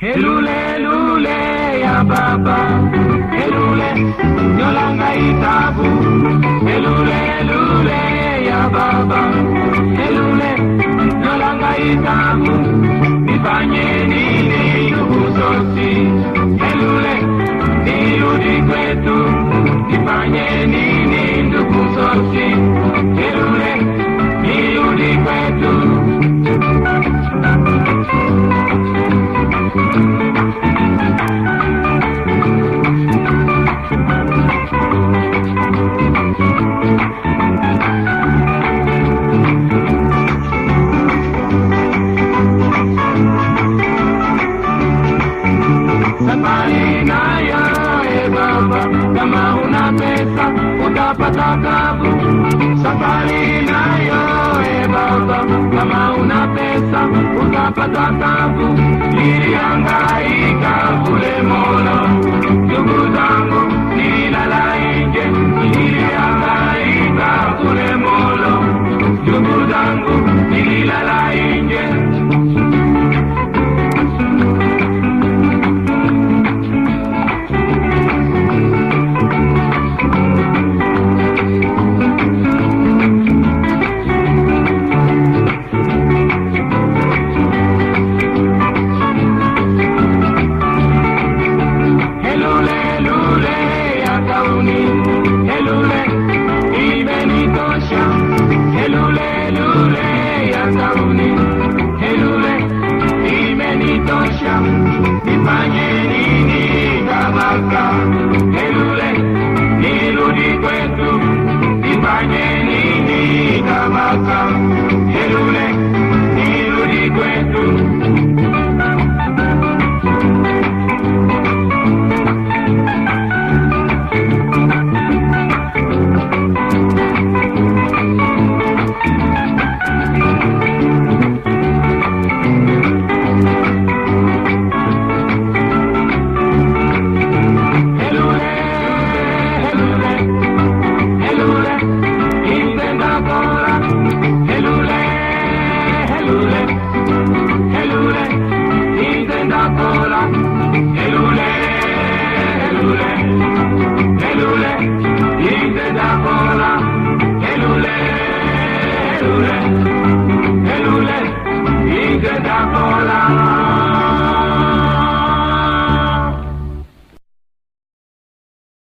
Helule lule ya baba. Helule nyolanga itabu. Helule lule ya baba. Helule nyolanga itabu. Nifanye nini ndugu Helule nirudi kwetu. Nifanye nini ndugu adhabu, safari inayoeba adhabu. Kama una pesa utapata tabu, ili angalia nirudi helule, helule, intenda bora.